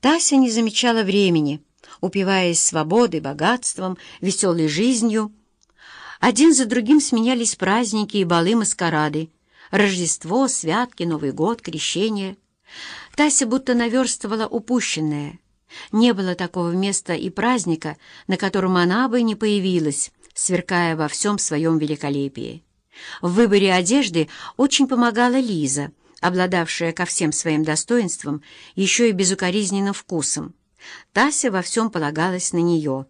Тася не замечала времени, упиваясь свободой, богатством, веселой жизнью. Один за другим сменялись праздники и балы-маскарады. Рождество, святки, Новый год, крещение. Тася будто наверстывала упущенное. Не было такого места и праздника, на котором она бы не появилась, сверкая во всем своем великолепии. В выборе одежды очень помогала Лиза, обладавшая ко всем своим достоинствам еще и безукоризненным вкусом. Тася во всем полагалась на нее.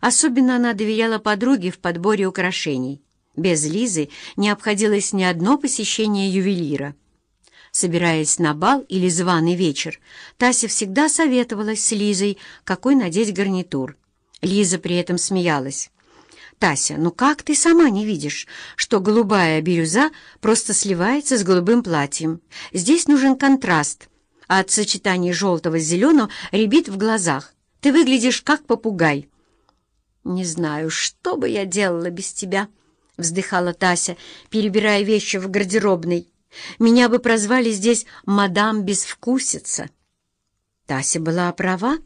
Особенно она доверяла подруге в подборе украшений. Без Лизы не обходилось ни одно посещение ювелира. Собираясь на бал или званый вечер, Тася всегда советовалась с Лизой, какой надеть гарнитур. Лиза при этом смеялась. «Тася, ну как ты сама не видишь, что голубая бирюза просто сливается с голубым платьем? Здесь нужен контраст, а от сочетания желтого с зеленым рябит в глазах. Ты выглядишь как попугай». «Не знаю, что бы я делала без тебя», — вздыхала Тася, перебирая вещи в гардеробной. «Меня бы прозвали здесь мадам Безвкусица». Тася была права.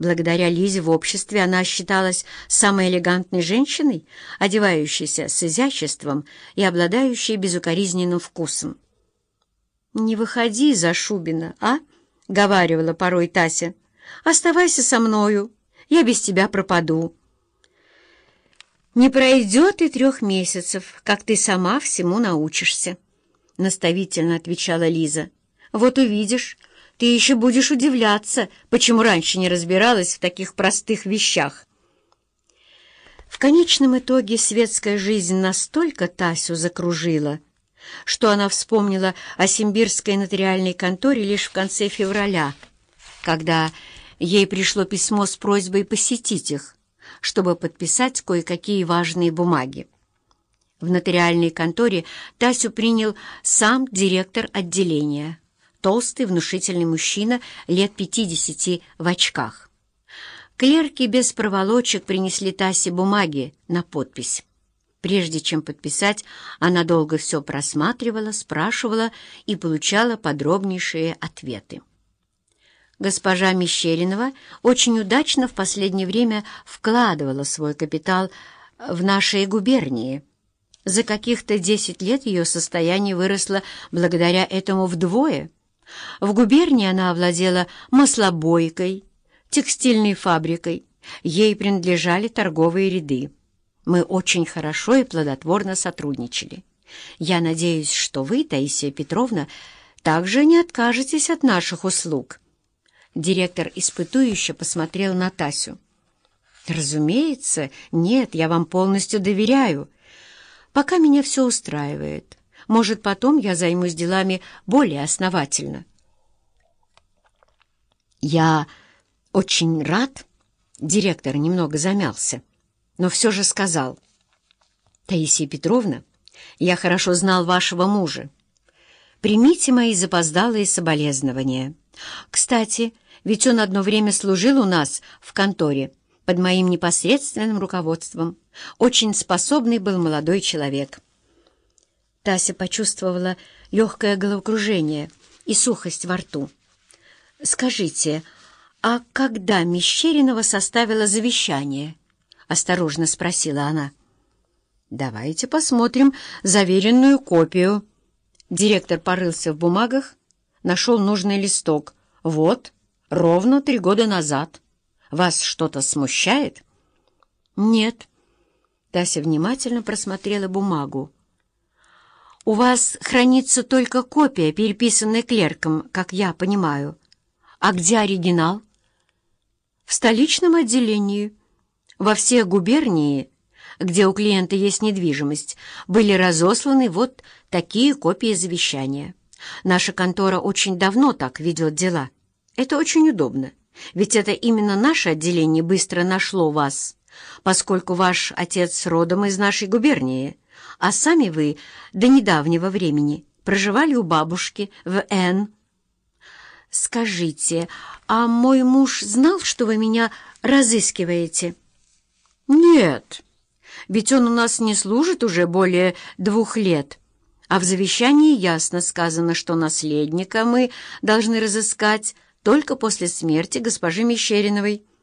Благодаря Лизе в обществе она считалась самой элегантной женщиной, одевающейся с изяществом и обладающей безукоризненным вкусом. «Не выходи за Шубина, а?» — говаривала порой Тася. «Оставайся со мною, я без тебя пропаду». «Не пройдет и трех месяцев, как ты сама всему научишься», — наставительно отвечала Лиза. «Вот увидишь». Ты еще будешь удивляться, почему раньше не разбиралась в таких простых вещах. В конечном итоге светская жизнь настолько Тасю закружила, что она вспомнила о симбирской нотариальной конторе лишь в конце февраля, когда ей пришло письмо с просьбой посетить их, чтобы подписать кое-какие важные бумаги. В нотариальной конторе Тасю принял сам директор отделения толстый, внушительный мужчина лет пятидесяти в очках. Клерки без проволочек принесли Тасе бумаги на подпись. Прежде чем подписать, она долго все просматривала, спрашивала и получала подробнейшие ответы. Госпожа Мещеринова очень удачно в последнее время вкладывала свой капитал в нашей губернии. За каких-то десять лет ее состояние выросло благодаря этому вдвое — в губернии она овладела маслобойкой, текстильной фабрикой. Ей принадлежали торговые ряды. Мы очень хорошо и плодотворно сотрудничали. Я надеюсь, что вы, Таисия Петровна, также не откажетесь от наших услуг. Директор испытующе посмотрел на Тасю. «Разумеется, нет, я вам полностью доверяю. Пока меня все устраивает. Может, потом я займусь делами более основательно. Я очень рад, директор немного замялся, но все же сказал. Таисия Петровна, я хорошо знал вашего мужа. Примите мои запоздалые соболезнования. Кстати, ведь он одно время служил у нас в конторе под моим непосредственным руководством. Очень способный был молодой человек. Тася почувствовала легкое головокружение и сухость во рту. «Скажите, а когда Мещеринова составила завещание?» — осторожно спросила она. «Давайте посмотрим заверенную копию». Директор порылся в бумагах, нашел нужный листок. «Вот, ровно три года назад. Вас что-то смущает?» «Нет». Тася внимательно просмотрела бумагу. «У вас хранится только копия, переписанная клерком, как я понимаю. А где оригинал?» «В столичном отделении. Во всех губернии, где у клиента есть недвижимость, были разосланы вот такие копии завещания. Наша контора очень давно так ведет дела. Это очень удобно, ведь это именно наше отделение быстро нашло вас, поскольку ваш отец родом из нашей губернии» а сами вы до недавнего времени проживали у бабушки в Н. Скажите, а мой муж знал, что вы меня разыскиваете? Нет, ведь он у нас не служит уже более двух лет. А в завещании ясно сказано, что наследника мы должны разыскать только после смерти госпожи Мещериновой.